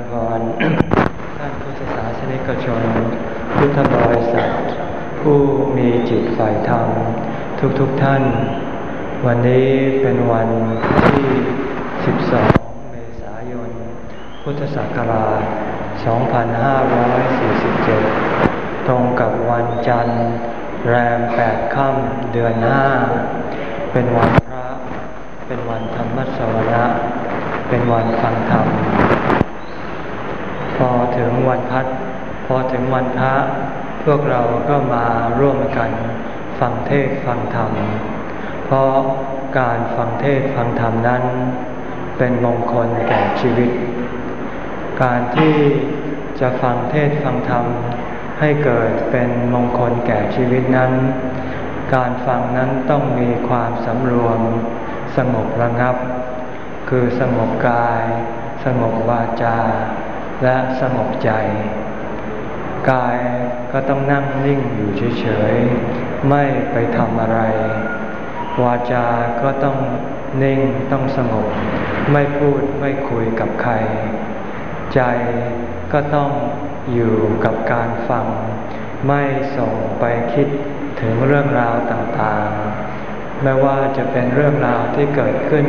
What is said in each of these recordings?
ญพรท่านพุทธศาสนิกชน พุทธบริษัท ผู้มีจิตฝ่ายธรรม ทุกๆทท่าน วันนี้เป็นวันที่ 12 เมษายน พุทธศักราช 2547 ตรงกับวันจันทร์ แรม 8 ค่ำเดือน 5 เป็นวันพระ เป็นวันธรรมสวนะเป็นวันฟังธรรม พอถึงวันพัดพอถึงวันพระพวกเราก็มาร่วมกันฟังเทศฟังธรรม เพราะการฟังเทศฟังธรรมนั้น เป็นมงคลแก่ชีวิต การที่จะฟังเทศฟังธรรม ให้เกิดเป็นมงคลแก่ชีวิตนั้น การฟังนั้นต้องมีความสำรวม สงบระงับ คือสงบกาย สงบวาจา และสงบใจ กายก็ต้องนั่งนิ่งอยู่เฉยๆ ไม่ไปทำอะไร วาจาก็ต้องนิ่งต้องสงบ ไม่พูดไม่คุยกับใคร ใจก็ต้องอยู่กับการฟัง ไม่ส่งไปคิดถึงเรื่องราวต่างๆ ไม่ว่าจะเป็นเรื่องราวที่เกิดขึ้น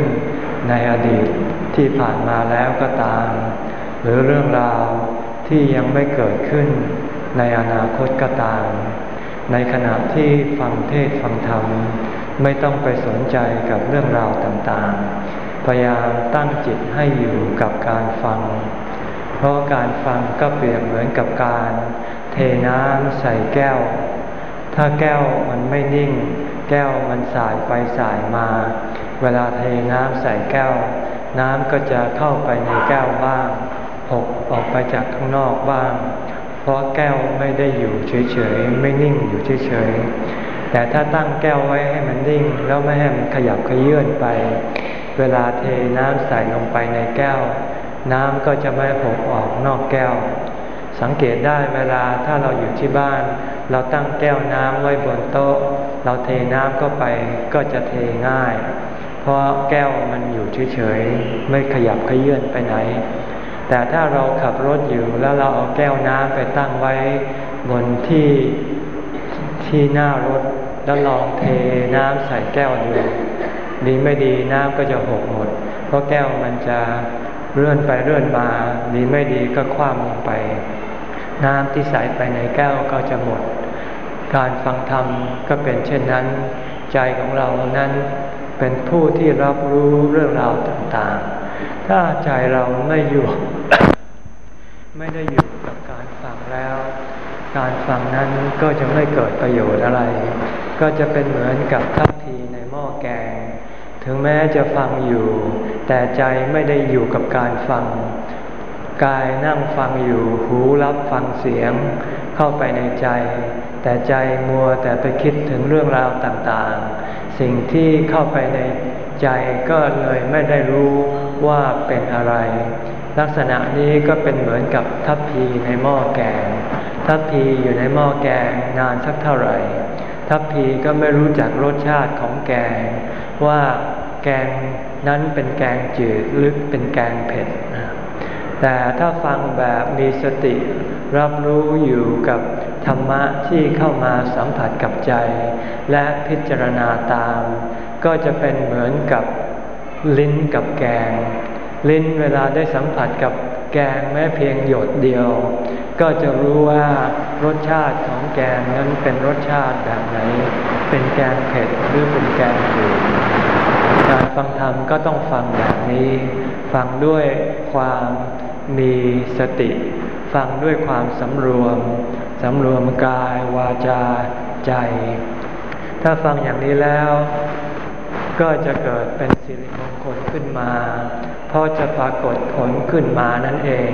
ในอดีตที่ผ่านมาแล้วก็ตาม หรือเรื่องราวที่ยังไม่เกิดขึ้นในอนาคตก็ตาม ในขณะที่ฟังเทศฟังธรรม ไม่ต้องไปสนใจกับเรื่องราวต่างๆ พยายามตั้งจิตให้อยู่กับการฟัง เพราะการฟังก็เปรียบเหมือนกับการเทน้ำใส่แก้ว ถ้าแก้วมันไม่นิ่ง แก้วมันสายไปสายมา เวลาเทน้ำใส่แก้ว น้ำก็จะเข้าไปในแก้วบ้าง หกออกไปจากข้างนอกบ้าง เพราะแก้วไม่ได้อยู่เฉยๆ ไม่นิ่งอยู่เฉยๆ แต่ถ้าตั้งแก้วไว้ให้มันนิ่ง แล้วไม่ให้มันขยับขยื่นไป เวลาเทน้ำใส่ลงไปในแก้ว น้ำก็จะไม่หกออกนอกแก้ว สังเกตได้เวลาถ้าเราอยู่ที่บ้าน เราตั้งแก้วน้ำไว้บนโต๊ะ เราเทน้ำเข้าไปก็จะเทง่าย เพราะแก้วมันอยู่เฉยๆ ไม่ขยับขยื่นไปไหน แต่ถ้าเราขับรถอยู่แล้วเราเอาแก้วน้ำไปตั้งไว้บนที่ที่หน้ารถแล้วลองเทน้ำใส่แก้วดูดีไม่ดีน้ำก็จะหกหมด เพราะแก้วมันจะเลื่อนไปเลื่อนมาดีไม่ดีก็คว่ำลงไป น้ำที่ใส่ไปในแก้วก็จะหมด การฟังธรรมก็เป็นเช่นนั้น ใจของเรานั้นเป็นผู้ที่รับรู้เรื่องราวต่างๆ ถ้าใจเราไม่อยู่ ไม่ได้อยู่กับการฟังแล้ว การฟังนั้นก็จะไม่เกิดประโยชน์อะไร ก็จะเป็นเหมือนกับทัพพีในหม้อแกง ถึงแม้จะฟังอยู่ แต่ใจไม่ได้อยู่กับการฟัง กายนั่งฟังอยู่ หูรับฟังเสียง เข้าไปในใจ แต่ใจมัวแต่ไปคิดถึงเรื่องราวต่างๆ สิ่งที่เข้าไปในใจก็เลยไม่ได้รู้ ว่าเป็นอะไร ลักษณะนี้ก็เป็นเหมือนกับทัพพีในหม้อแกง ทัพพีอยู่ในหม้อแกงนานสักเท่าไหร่ ทัพพีก็ไม่รู้จักรสชาติของแกง ว่าแกงนั้นเป็นแกงจืดหรือเป็นแกงเผ็ด แต่ถ้าฟังแบบมีสติรับรู้อยู่กับธรรมะที่เข้ามาสัมผัสกับใจ และพิจารณาตาม ก็จะเป็นเหมือนกับ ลิ้นกับแกง ลิ้นเวลาได้สัมผัสกับแกงแม้เพียงหยดเดียว ก็จะรู้ว่ารสชาติของแกงนั้นเป็นรสชาติแบบไหน เป็นแกงเผ็ดหรือเป็นแกงจืดการฟังธรรมก็ต้องฟังแบบนี้ ฟังด้วยความมีสติ ฟังด้วยความสำรวมสำรวมกายวาจาใจ ถ้าฟังอย่างนี้แล้ว ก็จะเกิดเป็นสิริมงคลขึ้นมา เพราะจะปรากฏผลขึ้นมานั่นเอง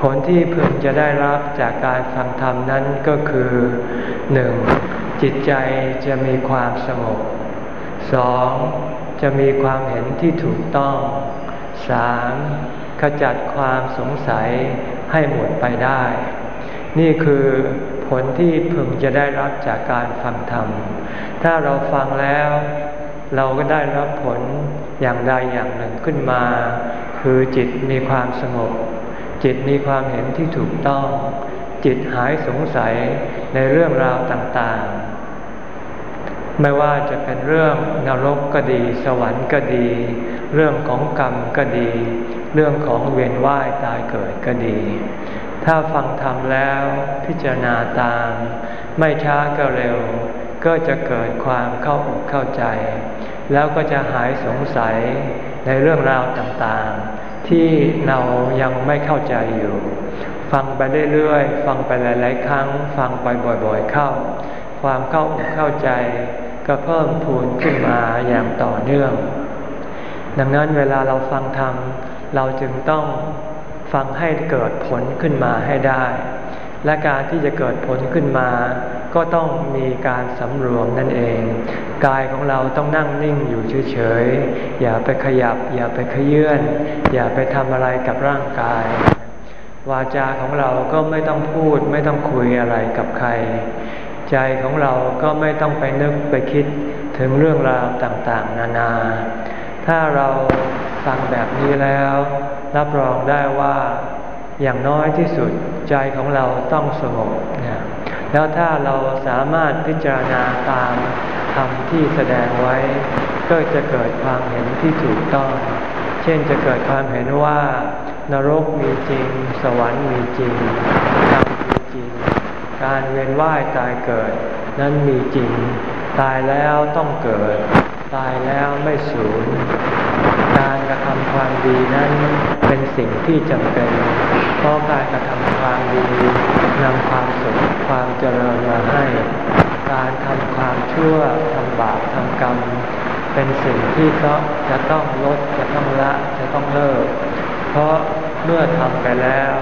ผลที่พึงจะได้รับจากการฟังธรรมนั้นก็คือหนึ่งจิตใจจะมีความสงบสองจะมีความเห็นที่ถูกต้องสามขจัดความสงสัยให้หมดไปได้ นี่คือผลที่พึงจะได้รับจากการฟังธรรม ถ้าเราฟังแล้ว เราก็ได้รับผลอย่างใดอย่างหนึ่งขึ้นมา คือจิตมีความสงบ จิตมีความเห็นที่ถูกต้อง จิตหายสงสัยในเรื่องราวต่างๆ ไม่ว่าจะเป็นเรื่องนรกก็ดี สวรรค์ก็ดี เรื่องของกรรมก็ดี เรื่องของเวียนว่ายตายเกิดก็ดี ถ้าฟังธรรมแล้วพิจารณาตาม ไม่ช้าก็เร็ว ก็จะเกิดความเข้าอกเข้าใจ แล้วก็จะหายสงสัยในเรื่องราวต่างๆ ที่เรายังไม่เข้าใจอยู่ ฟังไปเรื่อยๆ ฟังไปหลาย ๆ ครั้ง ฟังไปบ่อยๆเข้า ความเข้าอกเข้าใจ ก็เพิ่มพูนขึ้นมาอย่างต่อเนื่อง ดังนั้นเวลาเราฟังธรรมเราจึงต้องฟังให้เกิดผลขึ้นมาให้ได้ และการที่จะเกิดผลขึ้นมา ก็ต้องมีการสำรวมนั่นเอง กายของเราต้องนั่งนิ่งอยู่เฉยๆ อย่าไปขยับ อย่าไปขยื่นอย่าไปทำอะไรกับร่างกาย วาจาของเราก็ไม่ต้องพูด ไม่ต้องคุยอะไรกับใคร ใจของเราก็ไม่ต้องไปนึกไปคิดถึงเรื่องราวต่างๆ นานา ถ้าเราฟังแบบนี้แล้ว รับรองได้ว่าอย่างน้อยที่สุด ใจของเราต้องสงบนะแล้วถ้าเราสามารถพิจารณาตามธรรมที่แสดงไว้ ก็จะเกิดความเห็นที่ถูกต้อง เช่นจะเกิดความเห็นว่านรกมีจริง สวรรค์มีจริงกรรมมีจริง การเวียนว่ายตายเกิด นั้นมีจริง ตายแล้วต้องเกิด ตายแล้วไม่สูญ การกระทำความดีนั้น เป็นสิ่งที่จำเป็น เพราะการกระทำความดีนำความสุขความเจริญมาให้ การทำความชั่วทำบาปทำกรรม เป็นสิ่งที่ก็จะต้องลดจะต้องละจะต้องเลิก เพราะเมื่อทำไปแล้ว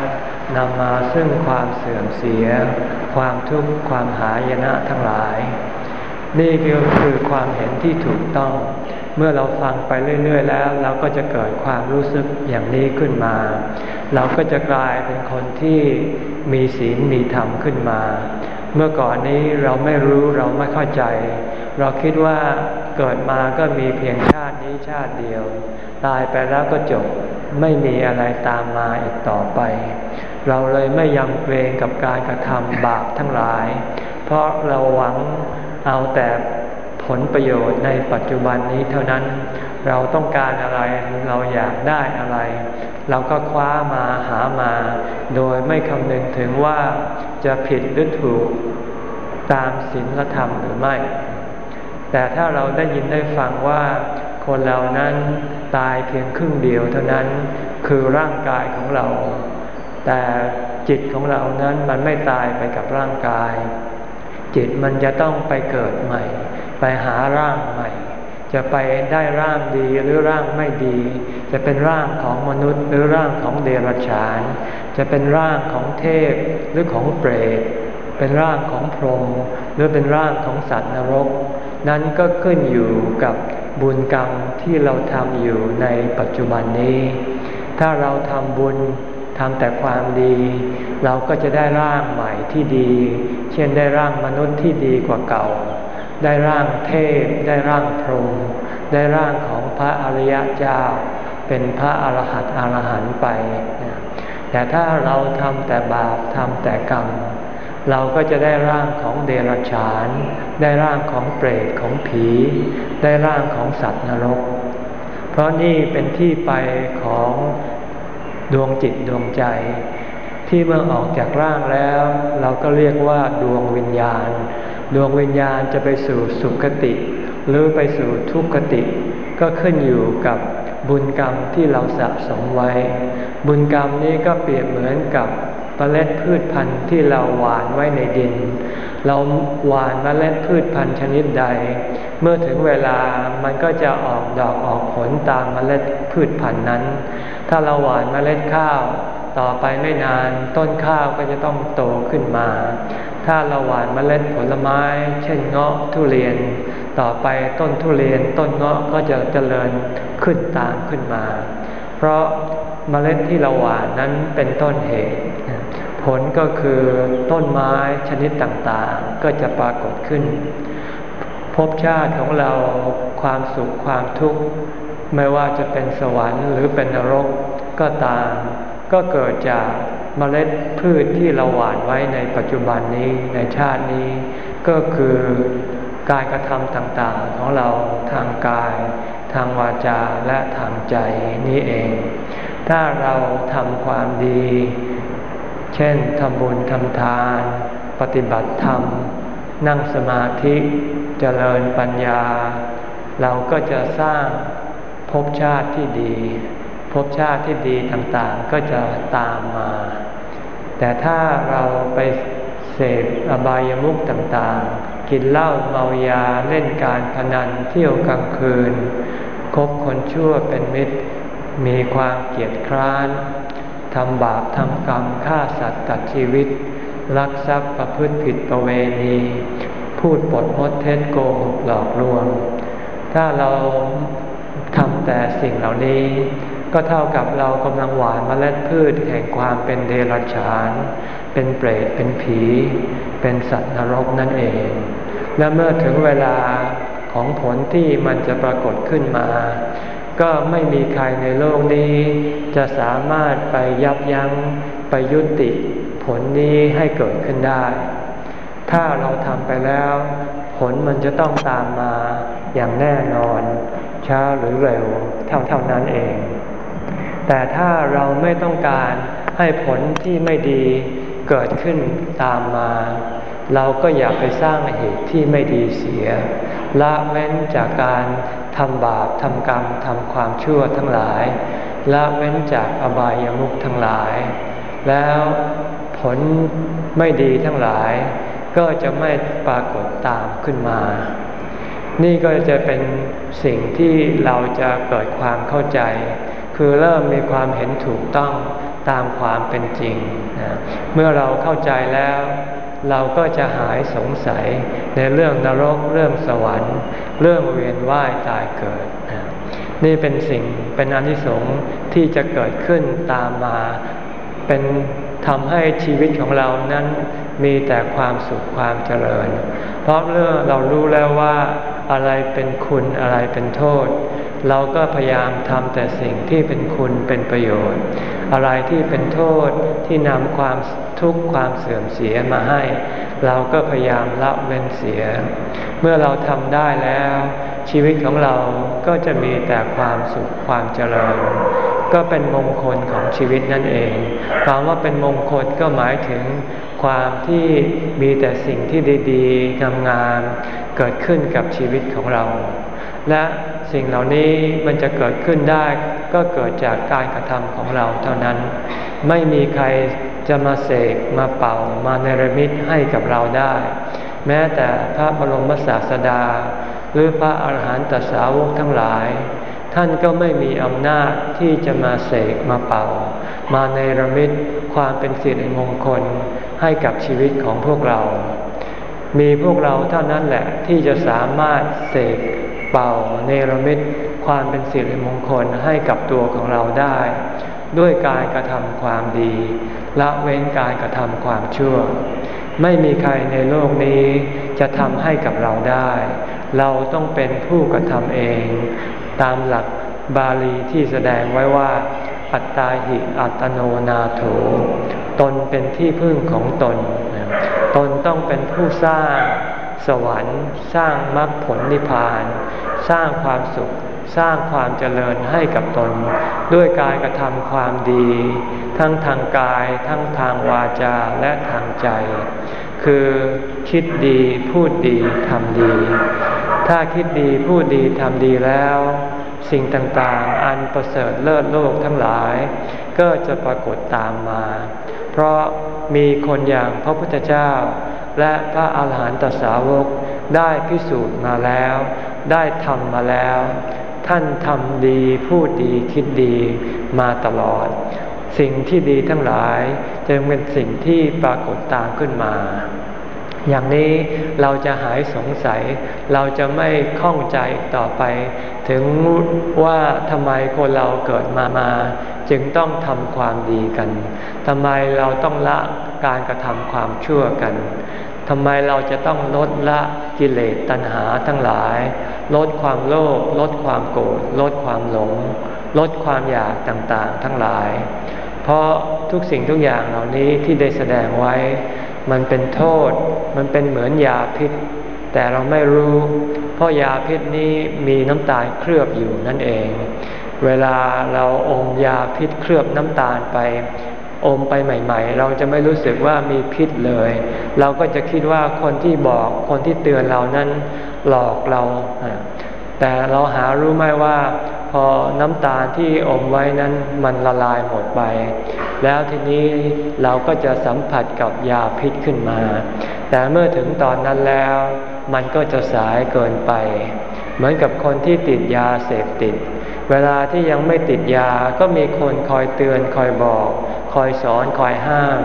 นำมาซึ่งความเสื่อมเสีย ความทุกข์ความหายนะทั้งหลาย นี่คือความเห็นที่ถูกต้อง เมื่อเราฟังไปเรื่อย ๆ แล้ว เราก็จะเกิดความรู้สึกอย่างนี้ขึ้นมา เราก็จะกลายเป็นคนที่มีศีลมีธรรมขึ้นมา เมื่อก่อนนี้เราไม่รู้เราไม่เข้าใจ เราคิดว่าเกิดมาก็มีเพียงชาตินี้ชาติเดียว ตายไปแล้วก็จบไม่มีอะไรตามมาอีกต่อไป เราเลยไม่ยำเกรงกับการกระทำบาปทั้งหลาย เพราะเราหวังเอาแต่ ผลประโยชน์ในปัจจุบันนี้เท่านั้น เราต้องการอะไรเราอยากได้อะไร เราก็คว้ามาหามา โดยไม่คำนึงถึงว่าจะผิดหรือถูกตามศีลธรรมหรือไม่ แต่ถ้าเราได้ยินได้ฟังว่าคนเรานั้นตายเพียงครึ่งเดียวเท่านั้นคือร่างกายของเรา แต่จิตของเรานั้นมันไม่ตายไปกับร่างกาย จิตมันจะต้องไปเกิดใหม่ ไปหาร่างใหม่ จะไปได้ร่างดีหรือร่างไม่ดี จะเป็นร่างของมนุษย์ หรือร่างของเดรัจฉาน จะเป็นร่างของเทพหรือของเปรตเป็นร่างของพรหมหรือเป็นร่างของสัตว์นรก นั้นก็ขึ้นอยู่กับบุญกรรมที่เราทำอยู่ในปัจจุบันนี้ ถ้าเราทำบุญทำแต่ความดี เราก็จะได้ร่างใหม่ที่ดี เช่นได้ร่างมนุษย์ที่ดีกว่าเก่า ได้ร่างเทพ ได้ร่างพรหมได้ร่างของพระอริยเจ้า เป็นพระอรหัตอรหันต์ไปแต่ถ้าเราทำแต่บาปทำแต่กรรม เราก็จะได้ร่างของเดรัจฉาน ได้ร่างของเปรตของผี ได้ร่างของสัตว์นรก เพราะนี่เป็นที่ไปของดวงจิตดวงใจ ที่เมื่อออกจากร่างแล้ว เราก็เรียกว่าดวงวิญญาณ ดวงวิญญาณจะไปสู่สุคติ หรือไปสู่ทุกขติ ก็ขึ้นอยู่กับบุญกรรมที่เราสะสมไว้ บุญกรรมนี้ก็เปรียบเหมือนกับ เมล็ดพืชพันธุ์ที่เราหว่านไว้ในดิน เราหว่านเมล็ดพืชพันธุ์ชนิดใด เมื่อถึงเวลามันก็จะออกดอกออกผลตามเมล็ดพืชพันธุ์นั้น ถ้าเราหว่านเมล็ดข้าว ต่อไปไม่นานต้นข้าวก็จะต้องโตขึ้นมา ถ้าเราหว่านเมล็ดผลไม้ เช่นเงาะทุเรียน ต่อไปต้นทุเรียนต้นเงาะก็จะเจริญขึ้นตามขึ้นมา เพราะเมล็ดที่เราหว่านนั้นเป็นต้นเหตุ ผลก็คือต้นไม้ชนิดต่างๆ ก็จะปรากฏขึ้น ภพชาติของเราความสุขความทุกข์ ไม่ว่าจะเป็นสวรรค์หรือเป็นนรกก็ตาม ก็เกิดจากเมล็ดพืชที่เราหว่านไว้ในปัจจุบันนี้ในชาตินี้ ก็คือการกระทำต่างๆของเราทางกาย ทางวาจาและทางใจนี้เอง ถ้าเราทำความดี เช่นทำบุญทำทาน ปฏิบัติธรรม นั่งสมาธิเจริญปัญญา เราก็จะสร้างภพชาติที่ดีภพชาติที่ดีต่างๆก็จะตามมา แต่ถ้าเราไปเสพอบายามุขต่างๆ กินเหล้าเมายาเล่นการพนันเที่ยวกลางคืน คบคนชั่วเป็นมิตร มีความเกียดคร้าน ทำบาปทำกรรมฆ่าสัตว์ตัดชีวิต ลักทรัพย์ประพฤติผิดประเวณี พูดปดมดเท็จโกหกหลอกลวง ถ้าเราทำแต่สิ่งเหล่านี้ ก็เท่ากับเรากำลังหวานมเมล็ดพืชแห่งความเป็นเดรัจฉาน เป็นเปรตเป็นผี เป็นสัตว์นรกนั่นเอง และเมื่อถึงเวลาของผลที่มันจะปรากฏขึ้นมา ก็ไม่มีใครในโลกนี้ จะสามารถไปยับยัง้งไปยุติผลนี้ให้เกิดขึ้นได้ ถ้าเราทำไปแล้ว ผลมันจะต้องตามมาอย่างแน่นอน ช้าหรือเร็วเท่าเท่านั้นเอง แต่ถ้าเราไม่ต้องการให้ผลที่ไม่ดีเกิดขึ้นตามมา เราก็อย่าไปสร้างเหตุที่ไม่ดีเสีย ละเว้นจากการทำบาปทำกรรมทำความชั่วทั้งหลาย ละเว้นจากอบายามุขทั้งหลาย แล้วผลไม่ดีทั้งหลาย ก็จะไม่ปรากฏตามขึ้นมา นี่ก็จะเป็นสิ่งที่เราจะเกิดความเข้าใจ คือเริ่มมีความเห็นถูกต้องตามความเป็นจริงนะเมื่อเราเข้าใจแล้ว เราก็จะหายสงสัยในเรื่องนรกเรื่องสวรรค์ เรื่องเวียนว่ายตายเกิด นี่เป็นสิ่งเป็นอนิสงส์ที่จะเกิดขึ้นตามมาเป็นทำให้ชีวิตของเรานั้นมีแต่ความสุขความเจริญ เพราะเมื่องเรารู้แล้วว่าอะไรเป็นคุณอะไรเป็นโทษ เราก็พยายามทำแต่สิ่งที่เป็นคุณเป็นประโยชน์ อะไรที่เป็นโทษที่นำความทุกข์ความเสื่อมเสียมาให้ เราก็พยายามละเว้นเสีย เมื่อเราทำได้แล้ว ชีวิตของเราก็จะมีแต่ความสุขความเจริญ ก็เป็นมงคลของชีวิตนั่นเองคำว่าเป็นมงคลก็หมายถึงความที่มีแต่สิ่งที่ดีๆงามๆเกิดขึ้นกับชีวิตของเรา และ สิ่งเหล่านี้มันจะเกิดขึ้นได้ ก็เกิดจากการกระทำของเราเท่านั้น ไม่มีใครจะมาเสกมาเป่ามาเนรมิตให้กับเราได้ แม้แต่พระบรมศาสดา หรือพระอาหารหันตสาวกทั้งหลาย ท่านก็ไม่มีอำนาจที่จะมาเสกมาเป่า มาในระมิตความเป็นสิริมงคลให้กับชีวิตของพวกเรา มีพวกเราเท่านั้นแหละที่จะสามารถเสก เป่าเนรมิตความเป็นสิริมงคลให้กับตัวของเราได้ ด้วยการกระทำความดี ละเว้นการกระทำความชั่ว ไม่มีใครในโลกนี้จะทำให้กับเราได้ เราต้องเป็นผู้กระทำเอง ตามหลักบาลีที่แสดงไว้ว่า อัตตาหิอัตโนนาโถ ตนเป็นที่พึ่งของตน ตนต้องเป็นผู้สร้าง สวรรค์สร้างมรรคผลนิพพาน สร้างความสุข สร้างความเจริญให้กับตน ด้วยการกระทำความดี ทั้งทางกาย ทั้งทางวาจาและทางใจ คือคิดดีพูดดีทำดี ถ้าคิดดีพูดดีทำดีแล้ว สิ่งต่างๆ อันประเสริฐเลิศโลกทั้งหลาย ก็จะปรากฏตามมา เพราะมีคนอย่างพระพุทธเจ้า และพระอาหารหันตสาวกได้พิสูจน์มาแล้ว ได้ทำมาแล้ว ท่านทำดีพูดดีคิดดีมาตลอด สิ่งที่ดีทั้งหลายจึงเป็นสิ่งที่ปรากฏตามขึ้นมา อย่างนี้เราจะหายสงสัย เราจะไม่ข้องใจต่อไป ถึงว่าทำไมคนเราเกิดมามา จึงต้องทำความดีกันทำไมเราต้องละการกระทำความชั่วกันทำไมเราจะต้องลดละกิเลสตัณหาทั้งหลาย ลดความโลภลดความโกรธลดความหลง ลดความอยากต่างๆ ทั้งหลาย เพราะทุกสิ่งทุกอย่างเหล่านี้ที่ได้แสดงไว้ มันเป็นโทษ มันเป็นเหมือนยาพิษ แต่เราไม่รู้ เพราะยาพิษนี้มีน้ำตาลเคลือบอยู่นั่นเอง เวลาเราอมยาพิษเคลือบน้ำตาลไป อมไปใหม่ ๆ เราจะไม่รู้สึกว่ามีพิษเลย เราก็จะคิดว่าคนที่บอกคนที่เตือนเรานั้นหลอกเรา แต่เราหารู้ไหมว่า อน้ำตาลที่อมไว้นั้นมันละลายหมดไป แล้วทีนี้เราก็จะสัมผัสกับยาพิษขึ้นมา แต่เมื่อถึงตอนนั้นแล้ว มันก็จะสายเกินไป เหมือนกับคนที่ติดยาเสพติด เวลาที่ยังไม่ติดยาก็มีคนคอยเตือนคอยบอก คอยสอนคอยห้าม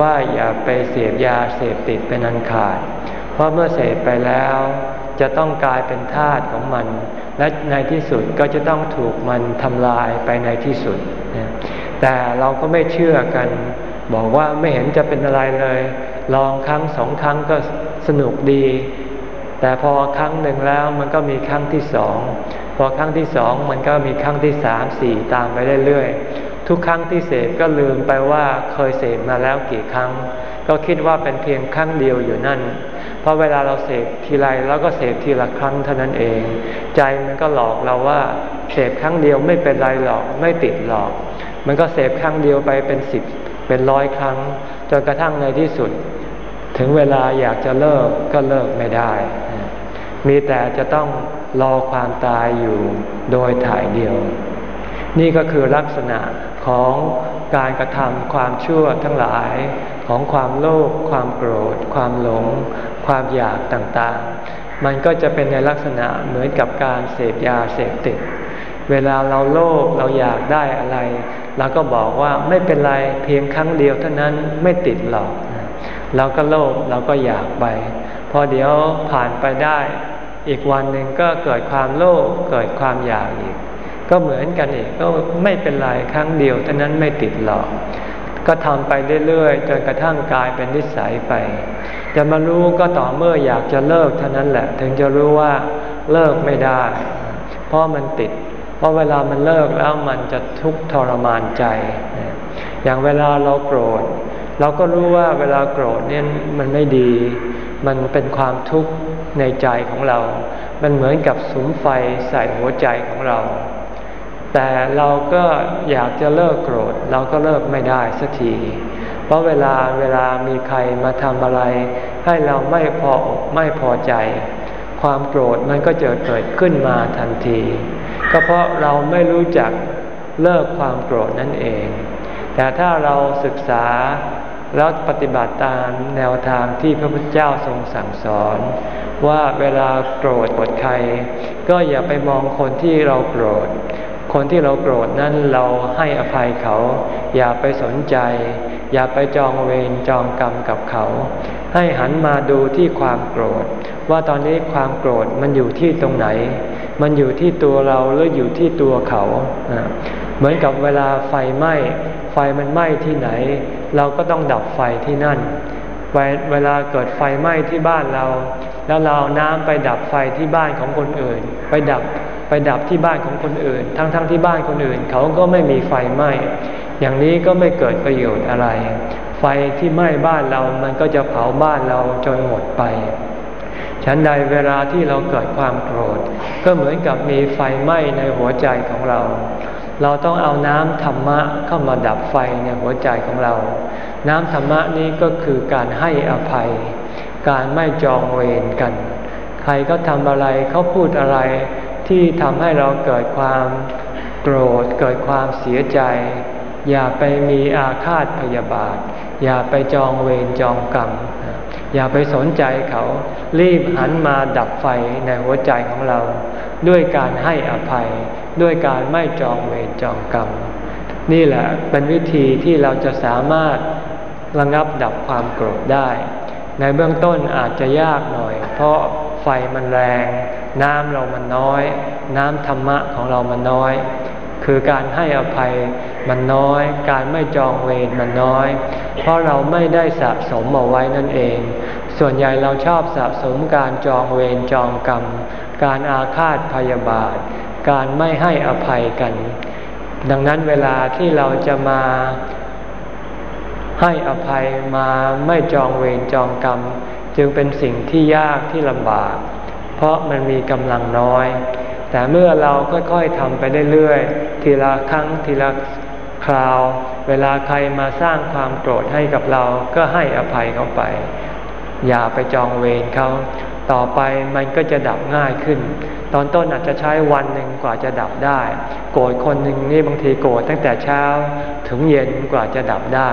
ว่าอย่าไปเสพยาเสพติดเป็นอันขาด เพราะเมื่อเสพไปแล้ว จะต้องกลายเป็นทาสของมัน และในที่สุดก็จะต้องถูกมันทำลายไปในที่สุด แต่เราก็ไม่เชื่อกัน บอกว่าไม่เห็นจะเป็นอะไรเลย ลองครั้งสองครั้งก็สนุกดี แต่พอครั้งหนึ่งแล้วมันก็มีครั้งที่สอง พอครั้งที่สองมันก็มีครั้งที่สามสี่ตามไปเรื่อยๆ ทุกครั้งที่เสพก็ลืมไปว่าเคยเสพมาแล้วกี่ครั้ง ก็คิดว่าเป็นเพียงครั้งเดียวอยู่นั่น เพราะเวลาเราเสพทีไรเราก็เสพทีละครั้งเท่านั้นเอง ใจมันก็หลอกเราว่าเสพครั้งเดียวไม่เป็นไรหรอกไม่ติดหรอก มันก็เสพครั้งเดียวไปเป็นสิบเป็นร้อยครั้งจนกระทั่งในที่สุด ถึงเวลาอยากจะเลิกก็เลิกไม่ได้ มีแต่จะต้องรอความตายอยู่โดยถ่ายเดียว นี่ก็คือลักษณะของการกระทำความชั่วทั้งหลายของความโลภความโกรธ ความหลง ความอยากต่างๆ มันก็จะเป็นในลักษณะเหมือนกับการเสพยาเสพติด เวลาเราโลภเราอยากได้อะไรเราก็บอกว่าไม่เป็นไรเพียงครั้งเดียวเท่านั้นไม่ติดหรอกเราก็โลภเราก็อยากไป พอเดี๋ยวผ่านไปได้ อีกวันหนึ่งก็เกิดความโลภเกิดความอยากอีก ก็เหมือนกันอีกก็ไม่เป็นไรครั้งเดียวเท่านั้นไม่ติดหรอก ก็ทำไปเรื่อยๆจนกระทั่งกลายเป็นนิสัยไป จะมารู้ก็ต่อเมื่ออยากจะเลิกเท่านั้นแหละ ถึงจะรู้ว่าเลิกไม่ได้ เพราะมันติด เพราะเวลามันเลิกแล้วมันจะทุกข์ทรมานใจ อย่างเวลาเราโกรธ เราก็รู้ว่าเวลาโกรธเนี่ยมันไม่ดี มันเป็นความทุกข์ในใจของเรา มันเหมือนกับสุมไฟใส่หัวใจของเรา แต่เราก็อยากจะเลิกโกรธ เราก็เลิกไม่ได้สักที เพราะเวลาเวลามีใครมาทำอะไร ให้เราไม่พอไม่พอใจ ความโกรธมันก็จะเกิดขึ้นมาทันที ก็เพราะเราไม่รู้จักเลิกความโกรธนั่นเอง แต่ถ้าเราศึกษาแล้วปฏิบัติตามแนวทางที่พระพุทธเจ้าทรงสั่งสอน ว่าเวลาโกรธกดใคร ก็อย่าไปมองคนที่เราโกรธ คนที่เราโกรธนั้นเราให้อภัยเขา อย่าไปสนใจ อย่าไปจองเวรจองกรรมกับเขา ให้หันมาดูที่ความโกรธ ว่าตอนนี้ความโกรธมันอยู่ที่ตรงไหน มันอยู่ที่ตัวเราหรืออยู่ที่ตัวเขา เหมือนกับเวลาไฟไหม้ ไฟมันไหม้ที่ไหน เราก็ต้องดับไฟที่นั่น เวลาเกิดไฟไหม้ที่บ้านเรา แล้วเราเอาน้ำไปดับไฟที่บ้านของคนอื่น ไปดับ ไปดับที่บ้านของคนอื่น ทั้งๆทที่บ้านคนอื่น เขาก็ไม่มีไฟไหม้อย่างนี้ก็ไม่เกิดประโยชน์อะไร ไฟที่ไหม้บ้านเรามันก็จะเผาบ้านเราจนหมดไปฉันใดเวลาที่เราเกิดความโกรธ ก็เหมือนกับมีไฟไหม้ในหัวใจของเรา เราต้องเอาน้ำธรรมะเข้ามาดับไฟในหัวใจของเรา น้ำธรรมะนี้ก็คือการให้อภัย การไม่จองเวรกัน ใครก็ทำอะไรเขาพูดอะไร ที่ทำให้เราเกิดความโกรธ เกิดความเสียใจ อย่าไปมีอาฆาตพยาบาท อย่าไปจองเวรจองกรรม อย่าไปสนใจเขารีบหันมาดับไฟในหัวใจของเรา ด้วยการให้อภัย ด้วยการไม่จองเวรจองกรรม นี่แหละเป็นวิธีที่เราจะสามารถระงับดับความโกรธได้ ในเบื้องต้นอาจจะยากหน่อย เพราะไฟมันแรง น้ำเรามันน้อย น้ำธรรมะของเรามันน้อย คือการให้อภัยมันน้อย การไม่จองเวรมันน้อย เพราะเราไม่ได้สะสมเอาไว้นั่นเอง ส่วนใหญ่เราชอบสะสมการจองเวรจองกรรม การอาฆาตพยาบาท การไม่ให้อภัยกัน ดังนั้นเวลาที่เราจะมาให้อภัยมาไม่จองเวรจองกรรม จึงเป็นสิ่งที่ยากที่ลำบาก เพราะมันมีกำลังน้อย แต่เมื่อเราค่อยๆทำไปเรื่อยๆ ทีละครั้งทีละคราว เวลาใครมาสร้างความโกรธให้กับเราก็ให้อภัยเขาไป อย่าไปจองเวรเขาต่อไปมันก็จะดับง่ายขึ้น ตอนต้นอาจจะใช้วันหนึ่งกว่าจะดับได้ โกรธคนหนึ่งนี่บางทีโกรธตั้งแต่เช้าถึงเย็นกว่าจะดับได้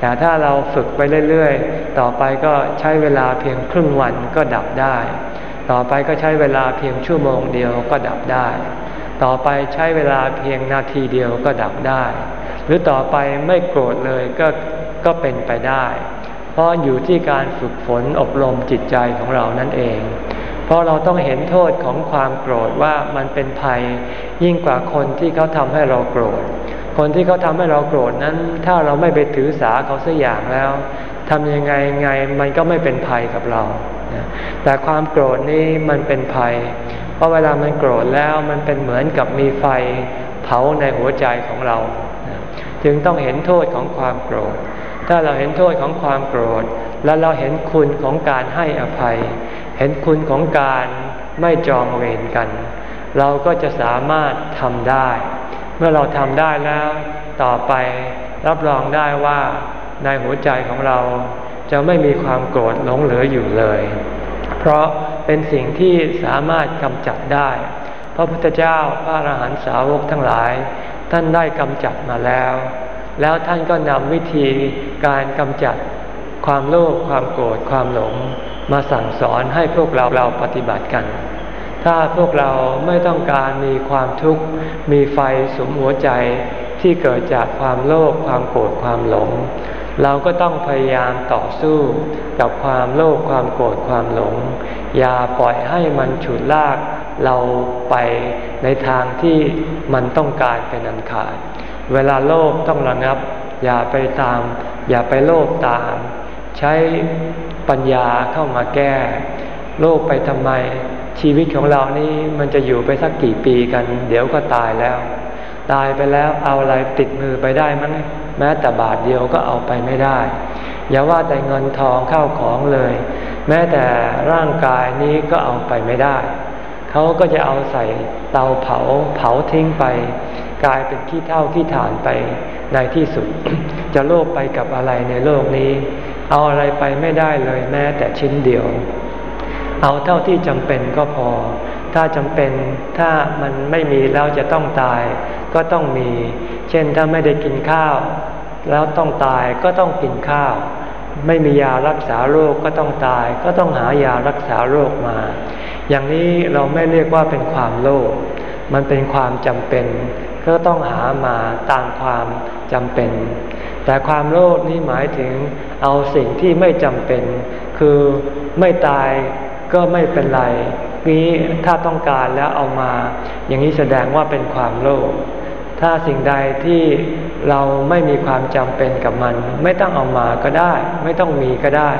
แต่ถ้าเราฝึกไปเรื่อยๆ ต่อไปก็ใช้เวลาเพียงครึ่งวันก็ดับได้ ต่อไปก็ใช้เวลาเพียงชั่วโมงเดียวก็ดับได้ ต่อไปใช้เวลาเพียงนาทีเดียวก็ดับได้ หรือต่อไปไม่โกรธเลยก็ก็เป็นไปได้ เพราะอยู่ที่การฝึกฝนอบรมจิตใจของเรานั่นเอง เพราะเราต้องเห็นโทษของความโกรธว่ามันเป็นภัยยิ่งกว่าคนที่เขาทำให้เราโกรธ คนที่เขาทำให้เราโกรธนั้น ถ้าเราไม่ไปถือสาเขาสักอย่างแล้ว ทำยังไงไงมันก็ไม่เป็นภัยกับเรา แต่ความโกรธนี้มันเป็นภัย เพราะเวลามันโกรธแล้วมันเป็นเหมือนกับมีไฟเผาในหัวใจของเรา จึงต้องเห็นโทษของความโกรธ ถ้าเราเห็นโทษของความโกรธ และเราเห็นคุณของการให้อภัย เห็นคุณของการไม่จองเวรกัน เราก็จะสามารถทำได้ เมื่อเราทำได้แล้วต่อไปรับรองได้ว่า ในหัวใจของเราจะไม่มีความโกรธหลงเหลืออยู่เลย เพราะเป็นสิ่งที่สามารถกำจัดได้ พระพุทธเจ้าพระอรหันตสาวกทั้งหลาย ท่านได้กำจัดมาแล้ว แล้วท่านก็นำวิธีการกำจัดความโลภความโกรธความหลง มาสั่งสอนให้พวกเราเราปฏิบัติกัน ถ้าพวกเราไม่ต้องการมีความทุกข์มีไฟสมหัวใจที่เกิดจากความโลภความโกรธความหลง เราก็ต้องพยายามต่อสู้กับความโลภความโกรธความหลง อย่าปล่อยให้มันฉุดลากเราไปในทางที่มันต้องการเป็นอันขาด เวลาโลภต้องระงับ อย่าไปตาม อย่าไปโลภตาม ใช้ปัญญาเข้ามาแก้ โลภไปทำไม ชีวิตของเรานี่มันจะอยู่ไปสักกี่ปีกัน เดี๋ยวก็ตายแล้ว ตายไปแล้วเอาอะไรติดมือไปได้มั้ง แม้แต่บาทเดียวก็เอาไปไม่ได้ อย่าว่าแต่เงินทองเข้าของเลย แม้แต่ร่างกายนี้ก็เอาไปไม่ได้ เขาก็จะเอาใส่เตาเผาเผาทิ้งไป กลายเป็นขี้เท่าขี้ฐานไปในที่สุด จะโลภไปกับอะไรในโลกนี้ เอาอะไรไปไม่ได้เลยแม้แต่ชิ้นเดียว เอาเท่าที่จำเป็นก็พอ ถ้าจำเป็นถ้ามันไม่มีแล้วจะต้องตาย ก็ต้องมี เช่นถ้าไม่ได้กินข้าว แล้วต้องตายก็ต้องกินข้าว ไม่มียารักษาโรคก็ต้องตาย ก็ต้องหายารักษาโรคมา อย่างนี้เราไม่เรียกว่าเป็นความโลภมันเป็นความจำเป็น ก็ต้องหามาตามความจำเป็น แต่ความโลภนี้หมายถึงเอาสิ่งที่ไม่จำเป็น คือไม่ตายก็ไม่เป็นไร นี้ถ้าต้องการแล้วเอามา อย่างนี้แสดงว่าเป็นความโลภถ้าสิ่งใดที่เราไม่มีความจำเป็นกับมัน ไม่ต้องเอามาก็ได้ ไม่ต้องมีก็ได้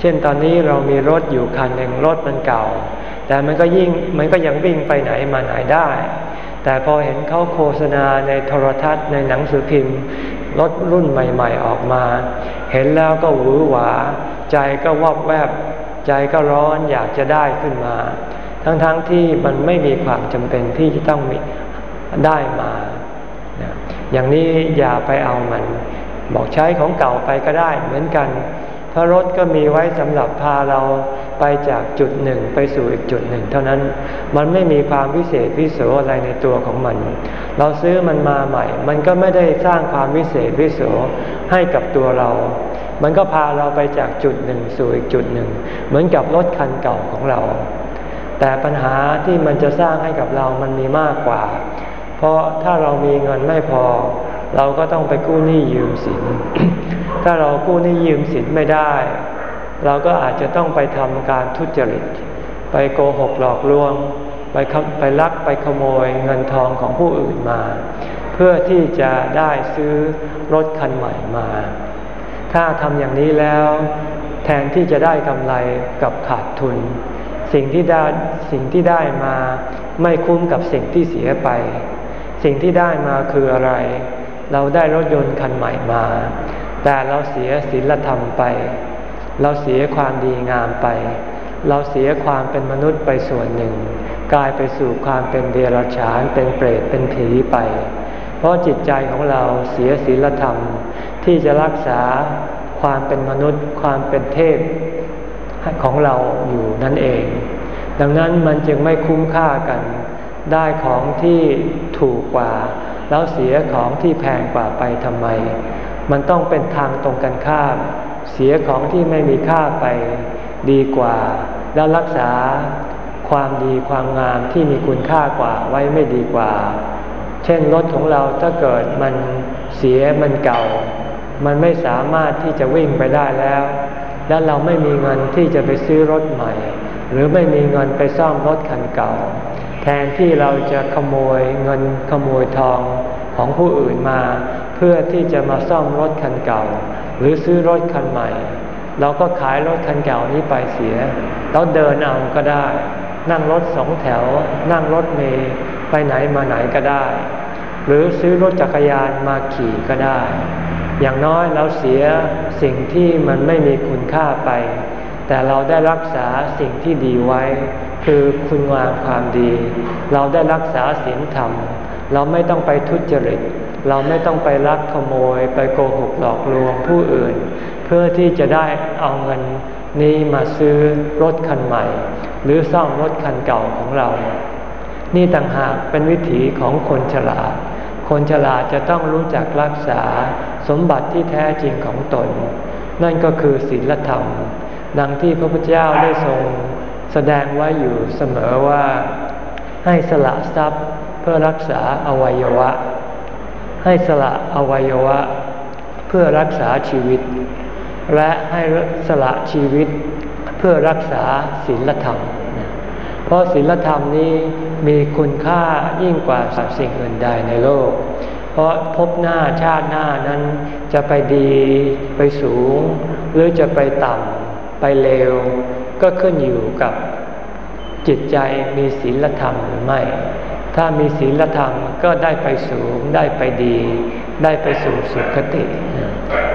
เช่นตอนนี้เรามีรถอยู่คันหนึ่งรถมันเก่า แต่มันก็ยิ่งมันก็ยังวิ่งไปไหนมาไหนได้ แต่พอเห็นเขาโฆษณาในโทรทัศน์ในหนังสือพิมพ์รถรุ่นใหม่ ๆออกมา เห็นแล้วก็หวือหวา ใจก็วอบแวบ ใจก็ร้อนอยากจะได้ขึ้นมา ทั้งๆทที่มันไม่มีความจำเป็นที่จะต้องมีได้มา อย่างนี้อย่าไปเอามัน บอกใช้ของเก่าไปก็ได้เหมือนกันพระรถก็มีไว้สำหรับพาเราไปจากจุดหนึ่งไปสู่อีกจุดหนึ่ง เท่านั้นมันไม่มีความพิเศษพิโสอะไรในตัวของมัน เราซื้อมันมาใหม่ มันก็ไม่ได้สร้างความพิเศษพิโสให้กับตัวเรา มันก็พาเราไปจากจุดหนึ่งสู่อีกจุดหนึ่ง เหมือนกับรถคันเก่าของเรา แต่ปัญหาที่มันจะสร้างให้กับเรามันมีมากกว่า เพราะถ้าเรามีเงินไม่พอ เราก็ต้องไปกู้หนี้ยืมสิน ถ้าเรากู้หนี้ยืมสินไม่ได้ เราก็อาจจะต้องไปทำการทุจริต ไปโกหกหลอกลวง ไปไปลักไปขโมยเงินทองของผู้อื่นมา เพื่อที่จะได้ซื้อรถคันใหม่มา ถ้าทำอย่างนี้แล้ว แทนที่จะได้กำไรกับขาดทุน สิ่งที่ได้สิ่งที่ได้มาไม่คุ้มกับสิ่งที่เสียไป สิ่งที่ได้มาคืออะไร เราได้รถยนต์คันใหม่มา แต่เราเสียศีลธรรมไป เราเสียความดีงามไป เราเสียความเป็นมนุษย์ไปส่วนหนึ่ง กลายไปสู่ความเป็นเดรัจฉานเป็นเปรตเป็นผีไป ราะจิตใจของเราเสียศีลธรรม ที่จะรักษาความเป็นมนุษย์ ความเป็นเทพของเราอยู่นั่นเอง ดังนั้นมันจึงไม่คุ้มค่ากัน ได้ของที่ถูกกว่า แล้วเสียของที่แพงกว่าไปทำไม มันต้องเป็นทางตรงกันข้าม เสียของที่ไม่มีค่าไปดีกว่า แล้วรักษาความดีความงามที่มีคุณค่ากว่าไว้ไม่ดีกว่า เช่นรถของเราถ้าเกิดมันเสียมันเก่า มันไม่สามารถที่จะวิ่งไปได้แล้ว แล้วเราไม่มีเงินที่จะไปซื้อรถใหม่ หรือไม่มีเงินไปซ่อมรถคันเก่า แทนที่เราจะขโมยเงินขโมยทองของผู้อื่นมา เพื่อที่จะมาซ่อมรถคันเก่า หรือซื้อรถคันใหม่ เราก็ขายรถคันเก่านี้ไปเสียแล้วเดินเอาก็ได้ นั่งรถสองแถว นั่งรถเมล์ ไปไหนมาไหนก็ได้ หรือซื้อรถจักรยานมาขี่ก็ได้ อย่างน้อยเราเสียสิ่งที่มันไม่มีคุณค่าไป แต่เราได้รักษาสิ่งที่ดีไว้ คือคุณงามความดี เราได้รักษาศีลธรรม เราไม่ต้องไปทุจริต เราไม่ต้องไปลักขโมย ไปโกหกหลอกลวงผู้อื่น เพื่อที่จะได้เอาเงินนี้มาซื้อรถคันใหม่ หรือซ่อมรถคันเก่าของเรา นี่ต่างหากเป็นวิถีของคนฉลาด คนฉลาดจะต้องรู้จักรักษาสมบัติที่แท้จริงของตน นั่นก็คือศีลธรรม ดังที่พระพุทธเจ้าได้ทรงแสดงไว้อยู่เสมอว่า ให้สละทรัพย์เพื่อรักษาอวัยวะ ให้สละอวัยวะ เพื่อรักษาชีวิต และให้สละชีวิต เพื่อรักษาศีลธรรม เพราะศีลธรรมนี้มีคุณค่ายิ่งกว่าสิ่งอื่นใดในโลก เพราะพบหน้าชาติหน้านั้นจะไปดีไปสูง หรือจะไปต่ำไปเลว ก็ขึ้นอยู่กับจิตใจมีศีลธรรมหรือไม่ ถ้ามีศีลธรรมก็ได้ไปสูงได้ไปดี ได้ไปสู่สุคติ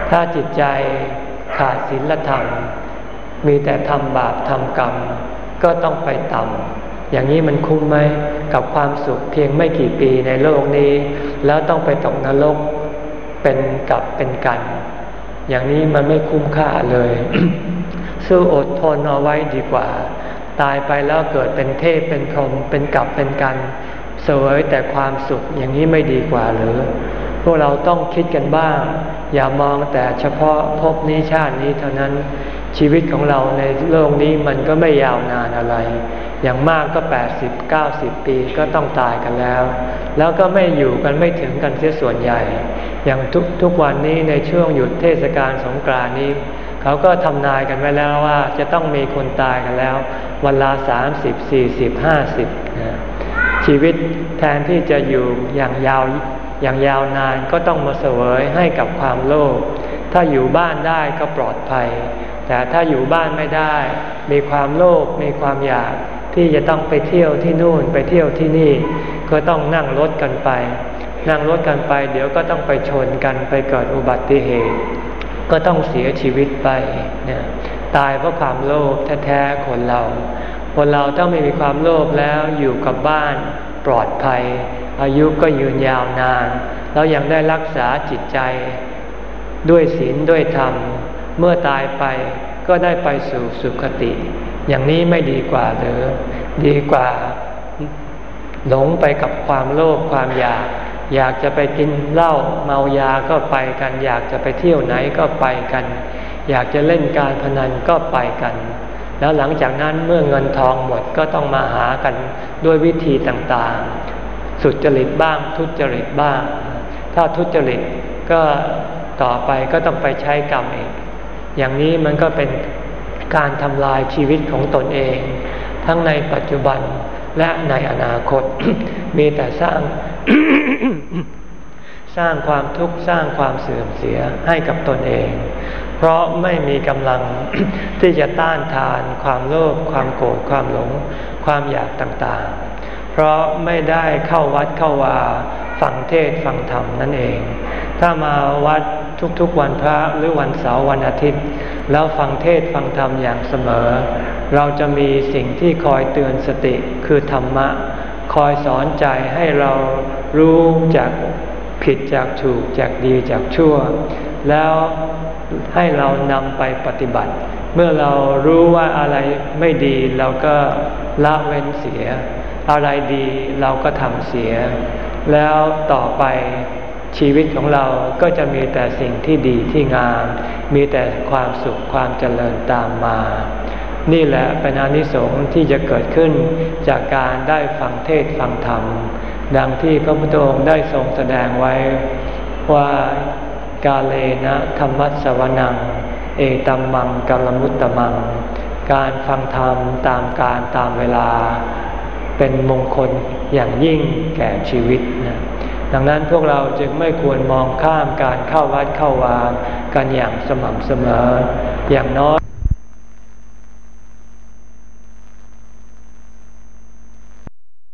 ถ้าจิตใจขาดศีลธรรม มีแต่ทำบาปทำกรรม ก็ต้องไปต่ำอย่างนี้มันคุ้มไหมกับความสุขเพียงไม่กี่ปีในโลกนี้ แล้วต้องไปตกนรกเป็นกับเป็นกัน อย่างนี้มันไม่คุ้มค่าเลย สู้อดทนเอาไว้ดีกว่า ตายไปแล้วเกิดเป็นเทพเป็นพรหมเป็นกับเป็นกัน เสวยแต่ความสุขอย่างนี้ไม่ดีกว่าหรือ พวกเราต้องคิดกันบ้าง อย่ามองแต่เฉพาะภพนี้ชาตินี้เท่านั้น ชีวิตของเราในโลกนี้มันก็ไม่ยาวนานอะไร อย่างมากก็ 80 90 ปีก็ต้องตายกันแล้ว แล้วก็ไม่อยู่กันไม่ถึงกันเสียส่วนใหญ่ อย่างทุกทุกวันนี้ในช่วงหยุดเทศกาลสงกรานต์นี้ เขาก็ทำนายกันไว้แล้วว่าจะต้องมีคนตายกันแล้ว วันละ30 40 50นะชีวิตแทนที่จะอยู่อย่างยาวอย่างยาวนานก็ต้องมาเสวยให้กับความโลภถ้าอยู่บ้านได้ก็ปลอดภัย แต่ถ้าอยู่บ้านไม่ได้ มีความโลภมีความอยากที่จะต้องไปเที่ยวที่นู่นไปเที่ยวที่นี่ ก็ต้องนั่งรถกันไป นั่งรถกันไป เดี๋ยวก็ต้องไปชนกันไปเกิดอุบัติเหตุ ก็ต้องเสียชีวิตไปเนี่ยตายเพราะความโลภแท้ๆคนเรา คนเราต้องไม่มีความโลภแล้วอยู่กับบ้านปลอดภัย อายุก็ยืนยาวนาน แล้วยังได้รักษาจิตใจ ด้วยศีลด้วยธรรม เมื่อตายไปก็ได้ไปสู่สุคติ อย่างนี้ไม่ดีกว่าหรือ ดีกว่าหลงไปกับความโลภความอยาก อยากจะไปกินเหล้าเมายาก็ไปกัน อยากจะไปเที่ยวไหนก็ไปกัน อยากจะเล่นการพนันก็ไปกัน แล้วหลังจากนั้นเมื่อเงินทองหมดก็ต้องมาหากันด้วยวิธีต่างๆ สุจริตบ้างทุจริตบ้าง ถ้าทุจริตก็ต่อไปก็ต้องไปใช้กรรมเอง อย่างนี้มันก็เป็นการทำลายชีวิตของตนเอง ทั้งในปัจจุบันและในอนาคต มีแต่สร้าง สร้างความทุกข์สร้างความเสื่อมเสียให้กับตนเอง เพราะไม่มีกำลังที่จะต้านทาน ความโลภความโกรธความหลง ความอยากต่างๆ เพราะไม่ได้เข้าวัดเข้าวาฟังเทศฟังธรรมนั่นเอง ถ้ามาวัด ทุกๆวันพระหรือวันเสาร์วันอาทิตย์ แล้วฟังเทศฟังธรรมอย่างเสมอ เราจะมีสิ่งที่คอยเตือนสติคือธรรมะ คอยสอนใจให้เรารู้จากผิดจากถูกจากดีจากชั่ว แล้วให้เรานำไปปฏิบัติ เมื่อเรารู้ว่าอะไรไม่ดีเราก็ละเว้นเสีย อะไรดีเราก็ทำเสีย แล้วต่อไป ชีวิตของเราก็จะมีแต่สิ่งที่ดีที่งาม มีแต่ความสุขความเจริญตามมา นี่แหละเป็นอนิสงส์ที่จะเกิดขึ้นจากการได้ฟังเทศฟังธรรม ดังที่พระพุทธองค์ได้ทรงแสดงไว้ว่ากาเลนะธรรมัสวนัง เอตัมมังกัลมุตตมัง การฟังธรรมตามการตามเวลา เป็นมงคลอย่างยิ่งแก่ชีวิตนะ ดังนั้นพวกเราจึงไม่ควรมองข้ามการเข้าวัดเข้าวากันอย่างสม่ำเสมออย่างน้อย